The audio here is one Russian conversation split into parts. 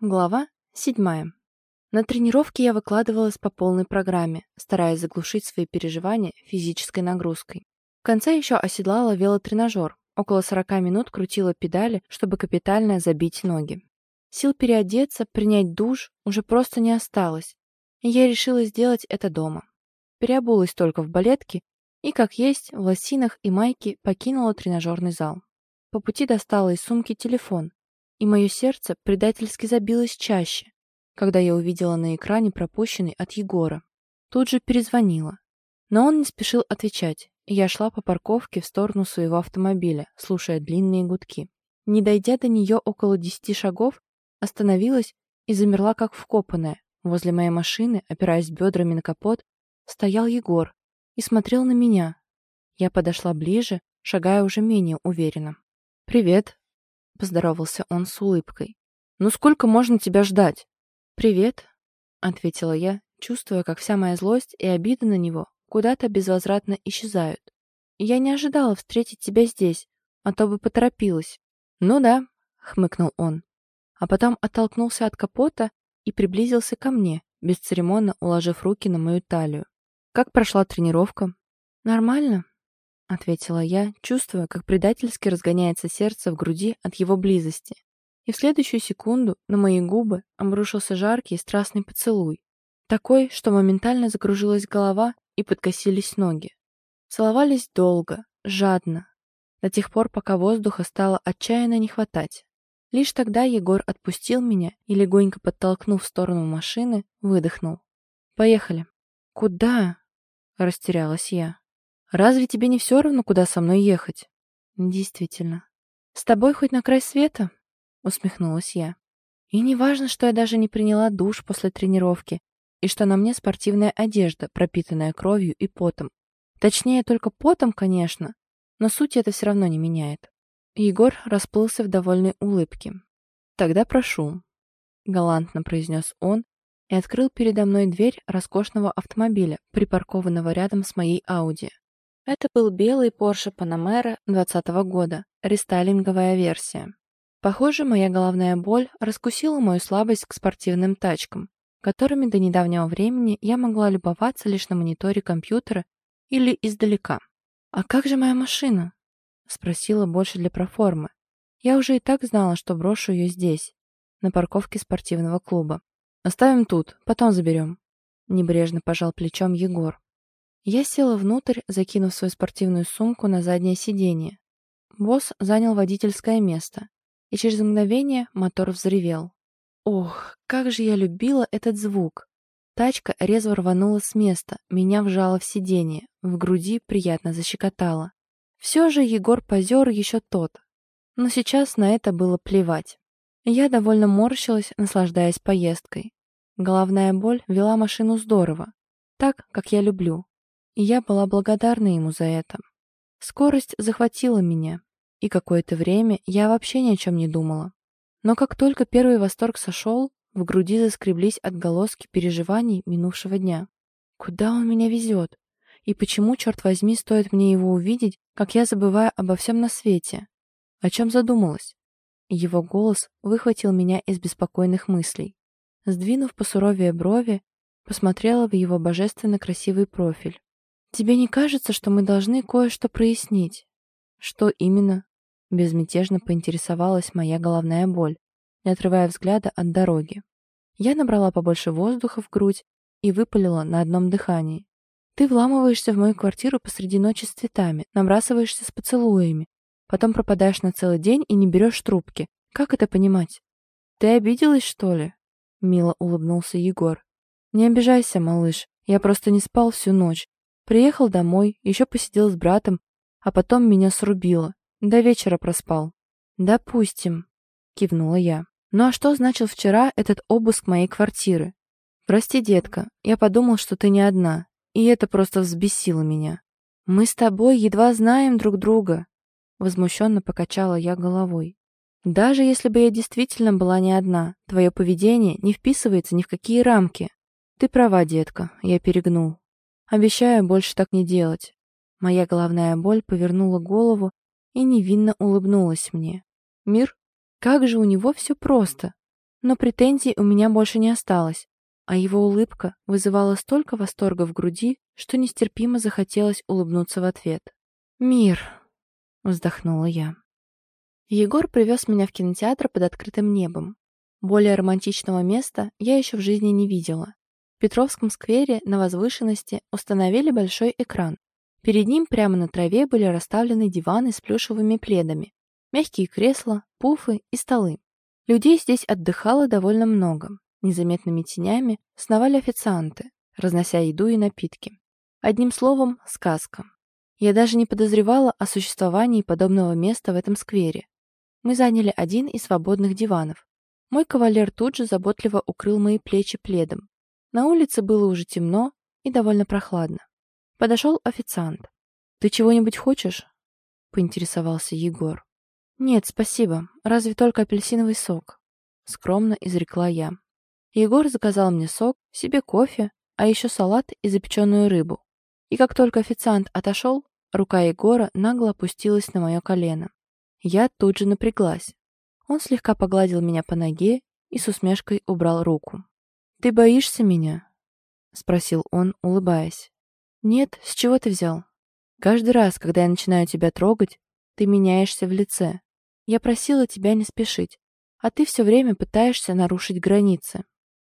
Глава седьмая. На тренировке я выкладывалась по полной программе, стараясь заглушить свои переживания физической нагрузкой. В конце еще оседлала велотренажер, около 40 минут крутила педали, чтобы капитально забить ноги. Сил переодеться, принять душ уже просто не осталось, и я решила сделать это дома. Переобулась только в балетке и, как есть, в лосинах и майке покинула тренажерный зал. По пути достала из сумки телефон, и мое сердце предательски забилось чаще, когда я увидела на экране пропущенный от Егора. Тут же перезвонила. Но он не спешил отвечать, и я шла по парковке в сторону своего автомобиля, слушая длинные гудки. Не дойдя до нее около десяти шагов, остановилась и замерла как вкопанная. Возле моей машины, опираясь бедрами на капот, стоял Егор и смотрел на меня. Я подошла ближе, шагая уже менее уверенно. «Привет», — поздоровался он с улыбкой. «Ну сколько можно тебя ждать?» «Привет», — ответила я, чувствуя, как вся моя злость и обида на него куда-то безвозвратно исчезают. «Я не ожидала встретить тебя здесь, а то бы поторопилась». «Ну да», — хмыкнул он, а потом оттолкнулся от капота и приблизился ко мне, бесцеремонно уложив руки на мою талию. «Как прошла тренировка?» «Нормально», — ответила я, чувствуя, как предательски разгоняется сердце в груди от его близости. И в следующую секунду на мои губы обрушился жаркий и страстный поцелуй. Такой, что моментально закружилась голова и подкосились ноги. Целовались долго, жадно, до тех пор, пока воздуха стало отчаянно не хватать. Лишь тогда Егор отпустил меня и, легонько подтолкнув в сторону машины, выдохнул. «Поехали». «Куда?» — растерялась я. Разве тебе не все равно, куда со мной ехать? Действительно. С тобой хоть на край света? Усмехнулась я. И не важно, что я даже не приняла душ после тренировки, и что на мне спортивная одежда, пропитанная кровью и потом. Точнее, только потом, конечно, но суть это все равно не меняет. Егор расплылся в довольной улыбке. «Тогда прошу», — галантно произнес он и открыл передо мной дверь роскошного автомобиля, припаркованного рядом с моей Ауди. Это был белый Porsche Panamera 2020 года, рестайлинговая версия. Похоже, моя головная боль раскусила мою слабость к спортивным тачкам, которыми до недавнего времени я могла любоваться лишь на мониторе компьютера или издалека. «А как же моя машина?» — спросила больше для проформы. Я уже и так знала, что брошу ее здесь, на парковке спортивного клуба. «Оставим тут, потом заберем», — небрежно пожал плечом Егор. Я села внутрь, закинув свою спортивную сумку на заднее сиденье. Босс занял водительское место, и через мгновение мотор взревел. Ох, как же я любила этот звук! Тачка резво рванула с места, меня вжало в сиденье, в груди приятно защекотало. Все же Егор позер еще тот, но сейчас на это было плевать. Я довольно морщилась, наслаждаясь поездкой. Головная боль вела машину здорово, так, как я люблю и я была благодарна ему за это. Скорость захватила меня, и какое-то время я вообще ни о чем не думала. Но как только первый восторг сошел, в груди заскреблись отголоски переживаний минувшего дня. Куда он меня везет? И почему, черт возьми, стоит мне его увидеть, как я забываю обо всем на свете? О чем задумалась? Его голос выхватил меня из беспокойных мыслей. Сдвинув посуровее брови, посмотрела в его божественно красивый профиль. «Тебе не кажется, что мы должны кое-что прояснить?» «Что именно?» Безмятежно поинтересовалась моя головная боль, не отрывая взгляда от дороги. Я набрала побольше воздуха в грудь и выпалила на одном дыхании. «Ты вламываешься в мою квартиру посреди ночи с цветами, набрасываешься с поцелуями, потом пропадаешь на целый день и не берешь трубки. Как это понимать?» «Ты обиделась, что ли?» Мило улыбнулся Егор. «Не обижайся, малыш, я просто не спал всю ночь Приехал домой, еще посидел с братом, а потом меня срубило. До вечера проспал. «Допустим», — кивнула я. «Ну а что значил вчера этот обыск моей квартиры? Прости, детка, я подумал, что ты не одна, и это просто взбесило меня. Мы с тобой едва знаем друг друга», — возмущенно покачала я головой. «Даже если бы я действительно была не одна, твое поведение не вписывается ни в какие рамки. Ты права, детка, я перегнул. Обещаю больше так не делать. Моя головная боль повернула голову и невинно улыбнулась мне. Мир? Как же у него все просто. Но претензий у меня больше не осталось, а его улыбка вызывала столько восторга в груди, что нестерпимо захотелось улыбнуться в ответ. «Мир!» — вздохнула я. Егор привез меня в кинотеатр под открытым небом. Более романтичного места я еще в жизни не видела. В Петровском сквере на возвышенности установили большой экран. Перед ним прямо на траве были расставлены диваны с плюшевыми пледами, мягкие кресла, пуфы и столы. Людей здесь отдыхало довольно много. Незаметными тенями сновали официанты, разнося еду и напитки. Одним словом, сказка. Я даже не подозревала о существовании подобного места в этом сквере. Мы заняли один из свободных диванов. Мой кавалер тут же заботливо укрыл мои плечи пледом. На улице было уже темно и довольно прохладно. Подошел официант. «Ты чего-нибудь хочешь?» — поинтересовался Егор. «Нет, спасибо. Разве только апельсиновый сок?» — скромно изрекла я. Егор заказал мне сок, себе кофе, а еще салат и запеченную рыбу. И как только официант отошел, рука Егора нагло опустилась на мое колено. Я тут же напряглась. Он слегка погладил меня по ноге и с усмешкой убрал руку. «Ты боишься меня?» — спросил он, улыбаясь. «Нет, с чего ты взял? Каждый раз, когда я начинаю тебя трогать, ты меняешься в лице. Я просила тебя не спешить, а ты все время пытаешься нарушить границы.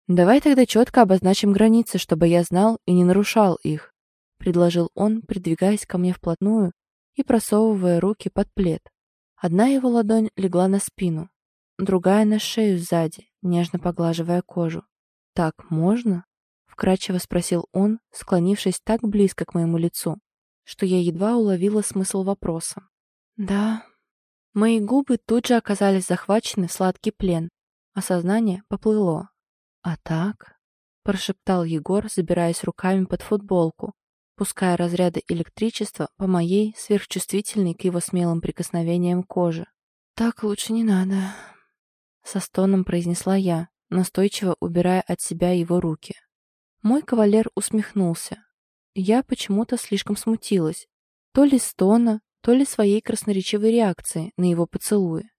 Давай тогда четко обозначим границы, чтобы я знал и не нарушал их», — предложил он, придвигаясь ко мне вплотную и просовывая руки под плед. Одна его ладонь легла на спину, другая на шею сзади, нежно поглаживая кожу. «Так можно?» — вкрадчиво спросил он, склонившись так близко к моему лицу, что я едва уловила смысл вопроса. «Да». Мои губы тут же оказались захвачены в сладкий плен, а сознание поплыло. «А так?» — прошептал Егор, забираясь руками под футболку, пуская разряды электричества по моей, сверхчувствительной к его смелым прикосновениям кожи. «Так лучше не надо», — со стоном произнесла я, настойчиво убирая от себя его руки. Мой кавалер усмехнулся. Я почему-то слишком смутилась. То ли стона, то ли своей красноречивой реакции на его поцелуи.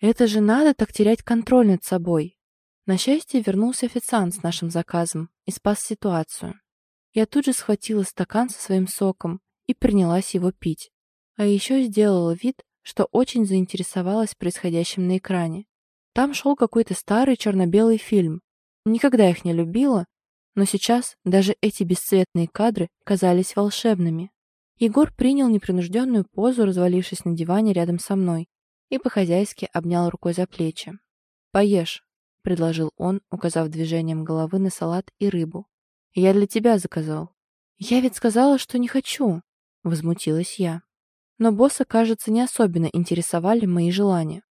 Это же надо так терять контроль над собой. На счастье, вернулся официант с нашим заказом и спас ситуацию. Я тут же схватила стакан со своим соком и принялась его пить. А еще сделала вид, что очень заинтересовалась происходящим на экране. Там шел какой-то старый черно-белый фильм. Никогда их не любила, но сейчас даже эти бесцветные кадры казались волшебными. Егор принял непринужденную позу, развалившись на диване рядом со мной, и по-хозяйски обнял рукой за плечи. «Поешь», — предложил он, указав движением головы на салат и рыбу. Я для тебя заказал». «Я ведь сказала, что не хочу», — возмутилась я. Но босса, кажется, не особенно интересовали мои желания.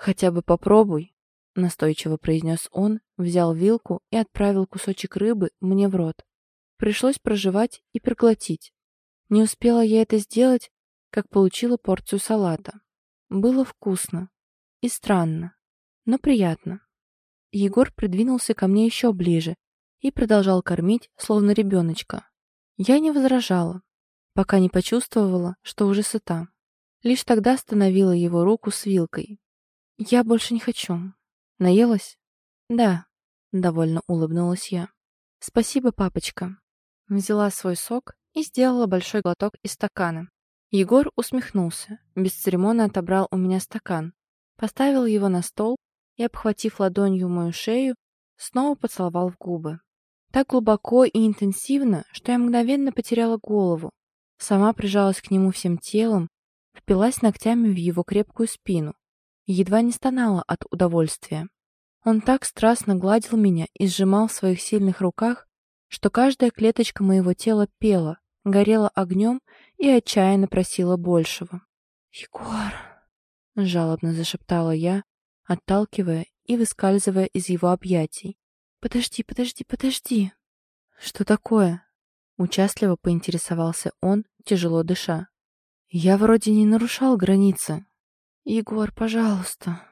«Хотя бы попробуй», — настойчиво произнес он, взял вилку и отправил кусочек рыбы мне в рот. Пришлось прожевать и проглотить. Не успела я это сделать, как получила порцию салата. Было вкусно и странно, но приятно. Егор придвинулся ко мне еще ближе и продолжал кормить, словно ребеночка. Я не возражала, пока не почувствовала, что уже сыта. Лишь тогда остановила его руку с вилкой. «Я больше не хочу. Наелась?» «Да», — довольно улыбнулась я. «Спасибо, папочка». Взяла свой сок и сделала большой глоток из стакана. Егор усмехнулся, бесцеремонно отобрал у меня стакан, поставил его на стол и, обхватив ладонью мою шею, снова поцеловал в губы. Так глубоко и интенсивно, что я мгновенно потеряла голову. Сама прижалась к нему всем телом, впилась ногтями в его крепкую спину едва не стонала от удовольствия. Он так страстно гладил меня и сжимал в своих сильных руках, что каждая клеточка моего тела пела, горела огнем и отчаянно просила большего. «Егор!» — жалобно зашептала я, отталкивая и выскальзывая из его объятий. «Подожди, подожди, подожди!» «Что такое?» Участливо поинтересовался он, тяжело дыша. «Я вроде не нарушал границы». «Егор, пожалуйста».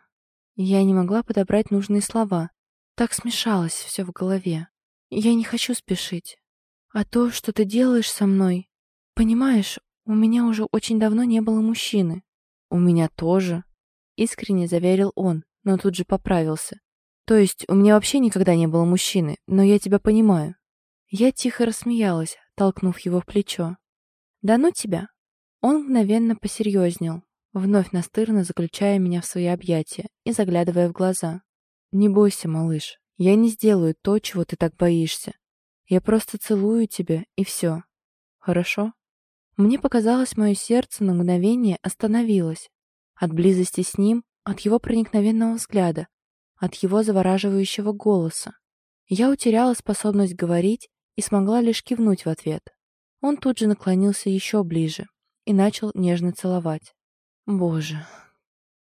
Я не могла подобрать нужные слова. Так смешалось все в голове. Я не хочу спешить. А то, что ты делаешь со мной... Понимаешь, у меня уже очень давно не было мужчины. У меня тоже. Искренне заверил он, но тут же поправился. То есть у меня вообще никогда не было мужчины, но я тебя понимаю». Я тихо рассмеялась, толкнув его в плечо. «Да ну тебя!» Он мгновенно посерьезнел, вновь настырно заключая меня в свои объятия и заглядывая в глаза. «Не бойся, малыш, я не сделаю то, чего ты так боишься. Я просто целую тебя, и все. Хорошо?» Мне показалось, мое сердце на мгновение остановилось. От близости с ним, от его проникновенного взгляда, от его завораживающего голоса. Я утеряла способность говорить и смогла лишь кивнуть в ответ. Он тут же наклонился еще ближе и начал нежно целовать. Боже,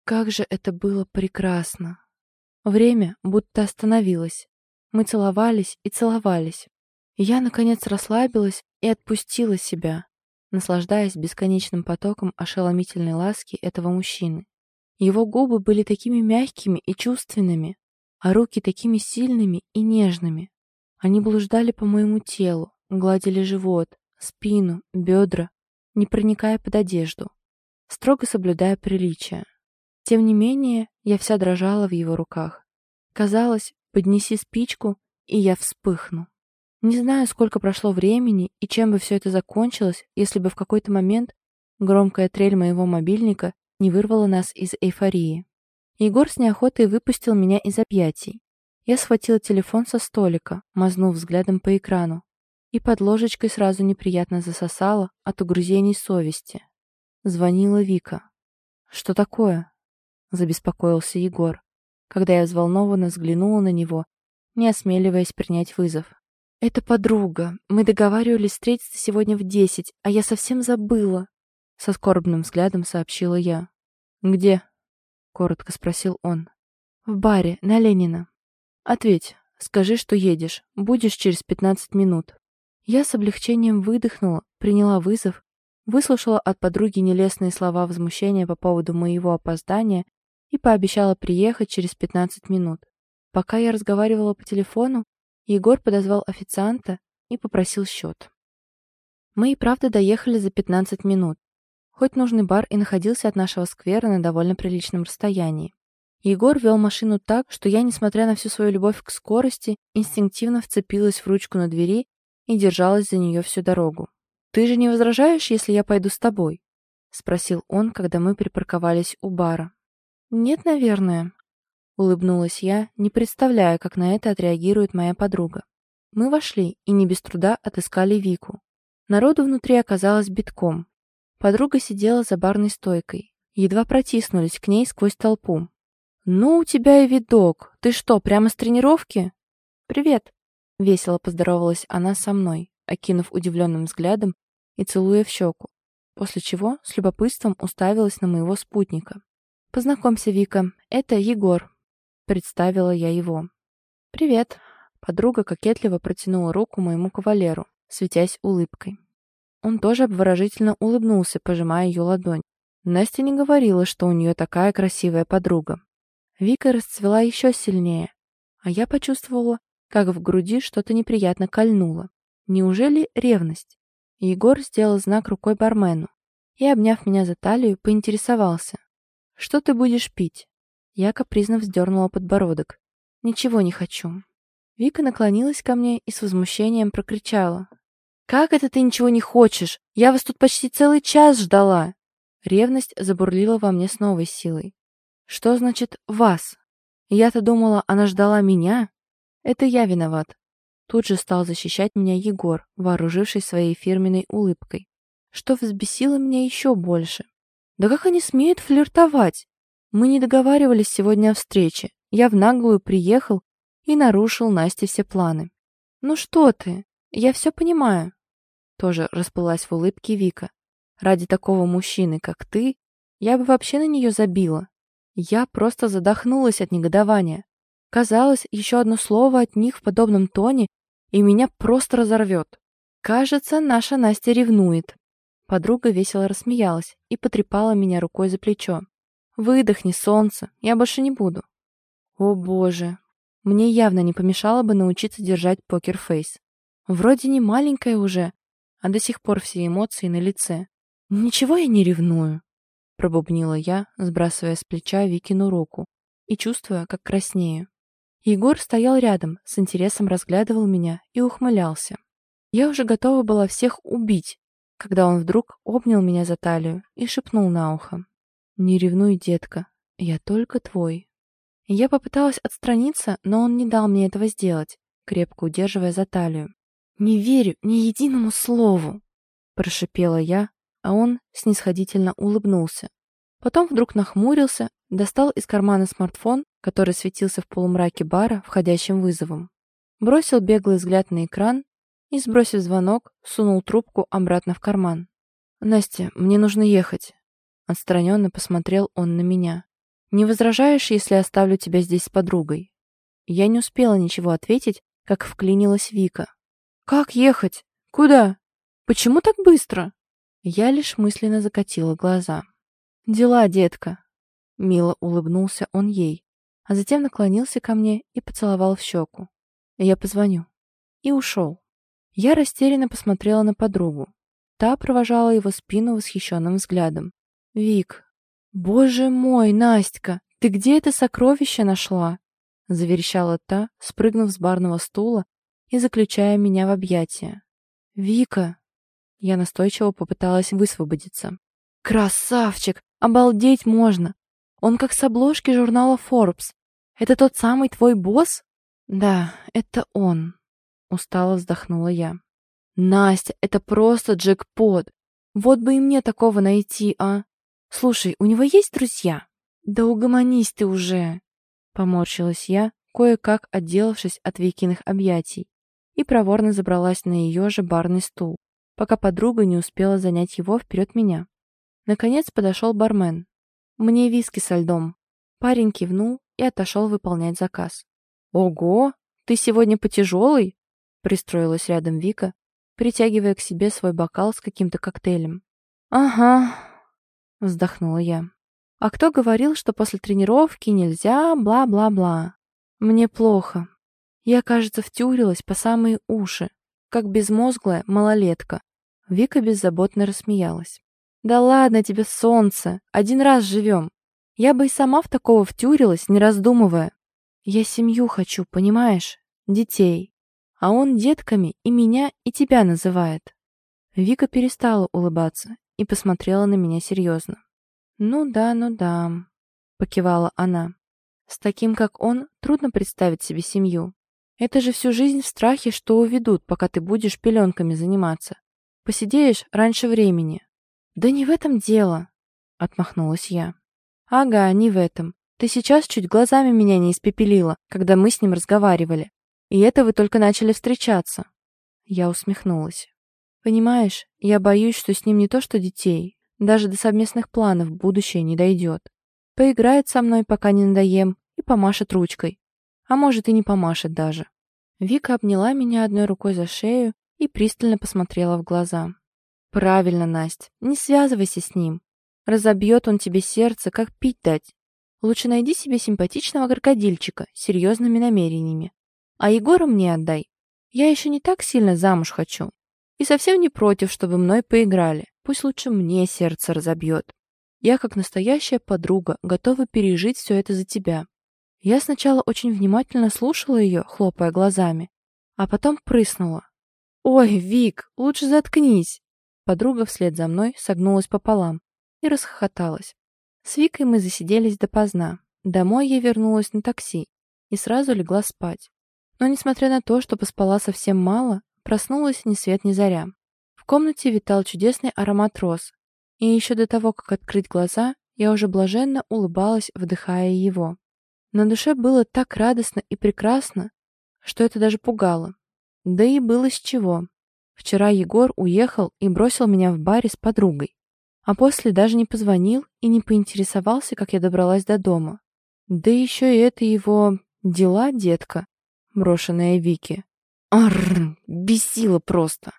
как же это было прекрасно! Время будто остановилось. Мы целовались и целовались. я, наконец, расслабилась и отпустила себя, наслаждаясь бесконечным потоком ошеломительной ласки этого мужчины. Его губы были такими мягкими и чувственными, а руки такими сильными и нежными. Они блуждали по моему телу, гладили живот, спину, бедра, не проникая под одежду, строго соблюдая приличия. Тем не менее, я вся дрожала в его руках. Казалось, поднеси спичку, и я вспыхну. Не знаю, сколько прошло времени и чем бы все это закончилось, если бы в какой-то момент громкая трель моего мобильника не вырвала нас из эйфории. Егор с неохотой выпустил меня из объятий. Я схватила телефон со столика, мазнув взглядом по экрану, и под ложечкой сразу неприятно засосала от угрызений совести. Звонила Вика. «Что такое?» — забеспокоился Егор, когда я взволнованно взглянула на него, не осмеливаясь принять вызов. «Это подруга. Мы договаривались встретиться сегодня в десять, а я совсем забыла», — со скорбным взглядом сообщила я. «Где?» — коротко спросил он. «В баре, на Ленина». «Ответь, скажи, что едешь. Будешь через пятнадцать минут». Я с облегчением выдохнула, приняла вызов, выслушала от подруги нелестные слова возмущения по поводу моего опоздания и пообещала приехать через пятнадцать минут. Пока я разговаривала по телефону, Егор подозвал официанта и попросил счет. Мы и правда доехали за пятнадцать минут, хоть нужный бар и находился от нашего сквера на довольно приличном расстоянии. Егор вел машину так, что я, несмотря на всю свою любовь к скорости, инстинктивно вцепилась в ручку на двери и держалась за нее всю дорогу. «Ты же не возражаешь, если я пойду с тобой?» — спросил он, когда мы припарковались у бара. «Нет, наверное», — улыбнулась я, не представляя, как на это отреагирует моя подруга. Мы вошли и не без труда отыскали Вику. Народу внутри оказалось битком. Подруга сидела за барной стойкой. Едва протиснулись к ней сквозь толпу. «Ну, у тебя и видок. Ты что, прямо с тренировки?» «Привет», — весело поздоровалась она со мной, окинув удивленным взглядом и целуя в щеку, после чего с любопытством уставилась на моего спутника. «Познакомься, Вика, это Егор», — представила я его. «Привет», — подруга кокетливо протянула руку моему кавалеру, светясь улыбкой. Он тоже обворожительно улыбнулся, пожимая ее ладонь. Настя не говорила, что у нее такая красивая подруга. Вика расцвела еще сильнее, а я почувствовала, как в груди что-то неприятно кольнуло. Неужели ревность? Егор сделал знак рукой бармену и, обняв меня за талию, поинтересовался. «Что ты будешь пить?» Я капризно вздернула подбородок. «Ничего не хочу». Вика наклонилась ко мне и с возмущением прокричала. «Как это ты ничего не хочешь? Я вас тут почти целый час ждала!» Ревность забурлила во мне с новой силой. Что значит «вас»? Я-то думала, она ждала меня. Это я виноват. Тут же стал защищать меня Егор, вооружившись своей фирменной улыбкой, что взбесило меня еще больше. Да как они смеют флиртовать? Мы не договаривались сегодня о встрече. Я в наглую приехал и нарушил Насте все планы. Ну что ты? Я все понимаю. Тоже расплылась в улыбке Вика. Ради такого мужчины, как ты, я бы вообще на нее забила. Я просто задохнулась от негодования. Казалось, еще одно слово от них в подобном тоне, и меня просто разорвет. Кажется, наша Настя ревнует. Подруга весело рассмеялась и потрепала меня рукой за плечо. «Выдохни, солнце, я больше не буду». О боже, мне явно не помешало бы научиться держать покерфейс. Вроде не маленькая уже, а до сих пор все эмоции на лице. Ничего я не ревную пробубнила я, сбрасывая с плеча Викину руку и чувствуя, как краснею. Егор стоял рядом, с интересом разглядывал меня и ухмылялся. Я уже готова была всех убить, когда он вдруг обнял меня за талию и шепнул на ухо. «Не ревнуй, детка, я только твой». Я попыталась отстраниться, но он не дал мне этого сделать, крепко удерживая за талию. «Не верю ни единому слову!» — прошипела я, а он снисходительно улыбнулся. Потом вдруг нахмурился, достал из кармана смартфон, который светился в полумраке бара входящим вызовом. Бросил беглый взгляд на экран и, сбросив звонок, сунул трубку обратно в карман. «Настя, мне нужно ехать». Отстраненно посмотрел он на меня. «Не возражаешь, если оставлю тебя здесь с подругой?» Я не успела ничего ответить, как вклинилась Вика. «Как ехать? Куда? Почему так быстро?» Я лишь мысленно закатила глаза. «Дела, детка!» Мило улыбнулся он ей, а затем наклонился ко мне и поцеловал в щеку. «Я позвоню». И ушел. Я растерянно посмотрела на подругу. Та провожала его спину восхищенным взглядом. «Вик, боже мой, Настя, ты где это сокровище нашла?» Заверещала та, спрыгнув с барного стула и заключая меня в объятия. «Вика!» Я настойчиво попыталась высвободиться. «Красавчик! Обалдеть можно! Он как с обложки журнала Forbes. Это тот самый твой босс?» «Да, это он», Устало вздохнула я. «Настя, это просто джекпот! Вот бы и мне такого найти, а! Слушай, у него есть друзья?» «Да угомонись ты уже!» Поморщилась я, кое-как отделавшись от Викиных объятий, и проворно забралась на ее же барный стул, пока подруга не успела занять его вперед меня. Наконец подошел бармен. «Мне виски со льдом». Парень кивнул и отошел выполнять заказ. «Ого, ты сегодня потяжелый?» Пристроилась рядом Вика, притягивая к себе свой бокал с каким-то коктейлем. «Ага», — вздохнула я. «А кто говорил, что после тренировки нельзя бла-бла-бла? Мне плохо. Я, кажется, втюрилась по самые уши, как безмозглая малолетка». Вика беззаботно рассмеялась. «Да ладно тебе, солнце! Один раз живем. Я бы и сама в такого втюрилась, не раздумывая. Я семью хочу, понимаешь? Детей а он детками и меня, и тебя называет». Вика перестала улыбаться и посмотрела на меня серьезно. «Ну да, ну да», — покивала она. «С таким, как он, трудно представить себе семью. Это же всю жизнь в страхе, что уведут, пока ты будешь пеленками заниматься. Посидеешь раньше времени». «Да не в этом дело», — отмахнулась я. «Ага, не в этом. Ты сейчас чуть глазами меня не испепелила, когда мы с ним разговаривали. И это вы только начали встречаться. Я усмехнулась. Понимаешь, я боюсь, что с ним не то что детей, даже до совместных планов будущее не дойдет. Поиграет со мной, пока не надоем, и помашет ручкой. А может, и не помашет даже. Вика обняла меня одной рукой за шею и пристально посмотрела в глаза. «Правильно, Настя, не связывайся с ним. Разобьет он тебе сердце, как пить дать. Лучше найди себе симпатичного крокодильчика с серьезными намерениями, а Егора мне отдай. Я еще не так сильно замуж хочу. И совсем не против, чтобы мной поиграли. Пусть лучше мне сердце разобьет. Я, как настоящая подруга, готова пережить все это за тебя. Я сначала очень внимательно слушала ее, хлопая глазами, а потом прыснула. «Ой, Вик, лучше заткнись!» Подруга вслед за мной согнулась пополам и расхохоталась. С Викой мы засиделись допоздна. Домой я вернулась на такси и сразу легла спать. Но, несмотря на то, что поспала совсем мало, проснулась ни свет ни заря. В комнате витал чудесный аромат роз, и еще до того, как открыть глаза, я уже блаженно улыбалась, вдыхая его. На душе было так радостно и прекрасно, что это даже пугало. Да и было с чего. Вчера Егор уехал и бросил меня в баре с подругой, а после даже не позвонил и не поинтересовался, как я добралась до дома. Да еще и это его дела, детка брошенная Вики. Арр, бесило просто.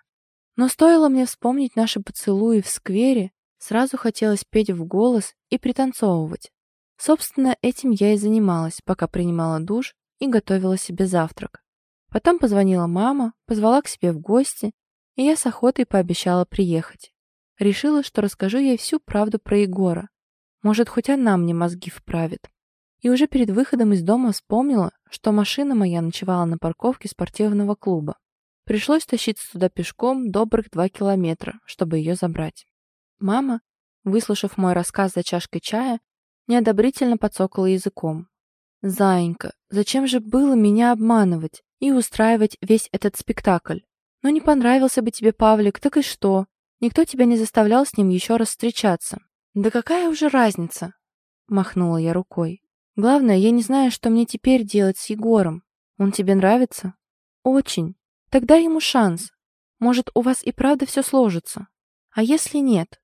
Но стоило мне вспомнить наши поцелуи в сквере, сразу хотелось петь в голос и пританцовывать. Собственно, этим я и занималась, пока принимала душ и готовила себе завтрак. Потом позвонила мама, позвала к себе в гости, и я с охотой пообещала приехать. Решила, что расскажу ей всю правду про Егора. Может, хоть она мне мозги вправит. И уже перед выходом из дома вспомнила, что машина моя ночевала на парковке спортивного клуба. Пришлось тащиться туда пешком добрых два километра, чтобы ее забрать. Мама, выслушав мой рассказ за чашкой чая, неодобрительно подсокала языком. «Заинька, зачем же было меня обманывать и устраивать весь этот спектакль? Ну не понравился бы тебе Павлик, так и что? Никто тебя не заставлял с ним еще раз встречаться». «Да какая уже разница?» — махнула я рукой. «Главное, я не знаю, что мне теперь делать с Егором. Он тебе нравится?» «Очень. Тогда ему шанс. Может, у вас и правда все сложится. А если нет?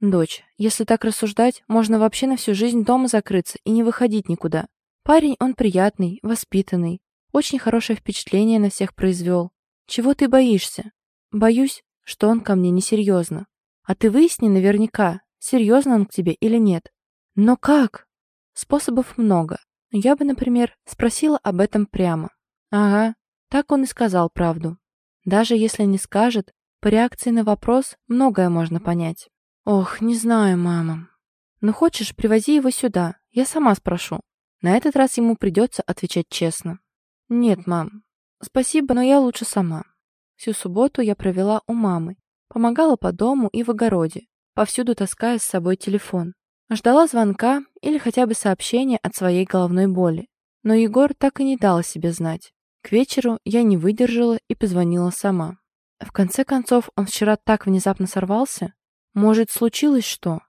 Дочь, если так рассуждать, можно вообще на всю жизнь дома закрыться и не выходить никуда. Парень он приятный, воспитанный, очень хорошее впечатление на всех произвел. Чего ты боишься? Боюсь, что он ко мне несерьезно. А ты выясни наверняка, серьезно он к тебе или нет. Но как? Способов много. Я бы, например, спросила об этом прямо. Ага, так он и сказал правду. Даже если не скажет, по реакции на вопрос многое можно понять. Ох, не знаю, мама. Ну хочешь, привози его сюда, я сама спрошу. На этот раз ему придется отвечать честно. Нет, мам. Спасибо, но я лучше сама. Всю субботу я провела у мамы. Помогала по дому и в огороде, повсюду таская с собой телефон. Ждала звонка или хотя бы сообщения от своей головной боли. Но Егор так и не дал себе знать. К вечеру я не выдержала и позвонила сама. В конце концов, он вчера так внезапно сорвался. Может, случилось что?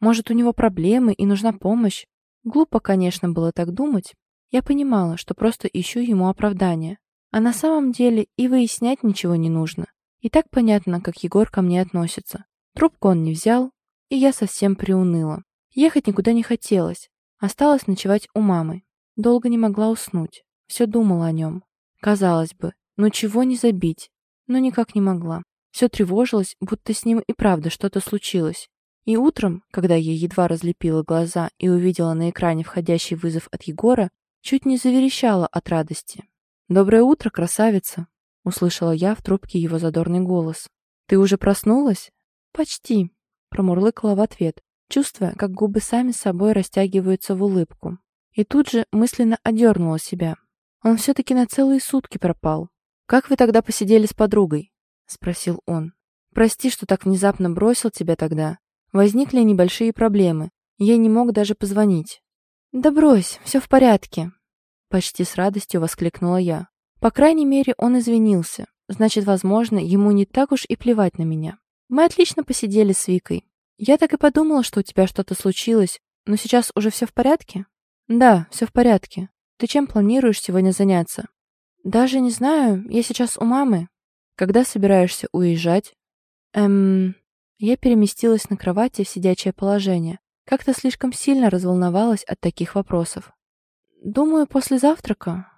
Может, у него проблемы и нужна помощь? Глупо, конечно, было так думать. Я понимала, что просто ищу ему оправдание. А на самом деле и выяснять ничего не нужно. И так понятно, как Егор ко мне относится. Трубку он не взял, и я совсем приуныла. Ехать никуда не хотелось. Осталось ночевать у мамы. Долго не могла уснуть. Все думала о нем. Казалось бы, ну чего не забить? Но никак не могла. Все тревожилось, будто с ним и правда что-то случилось. И утром, когда я едва разлепила глаза и увидела на экране входящий вызов от Егора, чуть не заверещала от радости. «Доброе утро, красавица!» — услышала я в трубке его задорный голос. «Ты уже проснулась?» «Почти», — промурлыкала в ответ, чувствуя, как губы сами собой растягиваются в улыбку. И тут же мысленно одернула себя. Он все-таки на целые сутки пропал. «Как вы тогда посидели с подругой?» — спросил он. «Прости, что так внезапно бросил тебя тогда. Возникли небольшие проблемы. Я не мог даже позвонить». «Да брось, все в порядке», — почти с радостью воскликнула я. По крайней мере, он извинился. Значит, возможно, ему не так уж и плевать на меня. Мы отлично посидели с Викой. Я так и подумала, что у тебя что-то случилось, но сейчас уже все в порядке? Да, все в порядке. Ты чем планируешь сегодня заняться? Даже не знаю, я сейчас у мамы. Когда собираешься уезжать? Эм... Я переместилась на кровати в сидячее положение. Как-то слишком сильно разволновалась от таких вопросов. Думаю, после завтрака.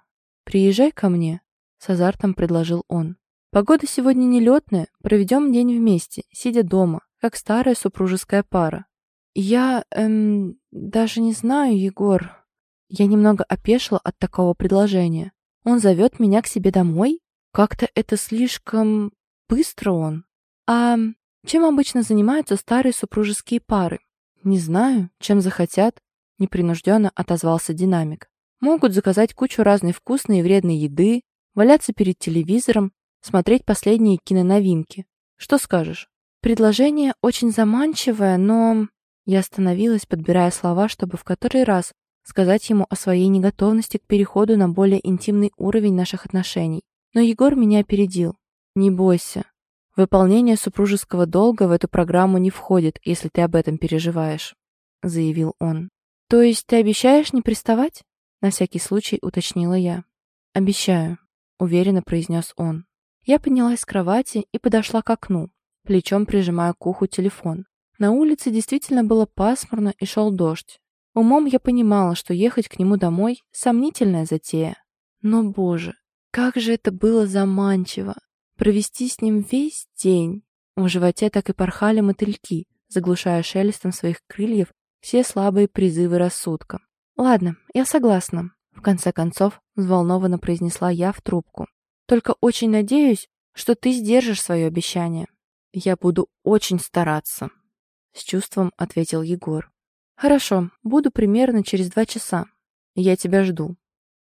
Приезжай ко мне, с азартом предложил он. Погода сегодня нелетная, проведем день вместе, сидя дома, как старая супружеская пара. Я, эм, даже не знаю, Егор. Я немного опешила от такого предложения. Он зовет меня к себе домой? Как-то это слишком... быстро он. А чем обычно занимаются старые супружеские пары? Не знаю, чем захотят, непринужденно отозвался динамик. Могут заказать кучу разной вкусной и вредной еды, валяться перед телевизором, смотреть последние киноновинки. Что скажешь? Предложение очень заманчивое, но... Я остановилась, подбирая слова, чтобы в который раз сказать ему о своей неготовности к переходу на более интимный уровень наших отношений. Но Егор меня опередил. «Не бойся. Выполнение супружеского долга в эту программу не входит, если ты об этом переживаешь», — заявил он. «То есть ты обещаешь не приставать?» — на всякий случай уточнила я. «Обещаю», — уверенно произнес он. Я поднялась с кровати и подошла к окну, плечом прижимая к уху телефон. На улице действительно было пасмурно и шел дождь. Умом я понимала, что ехать к нему домой — сомнительная затея. Но, боже, как же это было заманчиво! Провести с ним весь день. В животе так и порхали мотыльки, заглушая шелестом своих крыльев все слабые призывы рассудка. «Ладно, я согласна», — в конце концов взволнованно произнесла я в трубку. «Только очень надеюсь, что ты сдержишь свое обещание». «Я буду очень стараться», — с чувством ответил Егор. «Хорошо, буду примерно через два часа. Я тебя жду.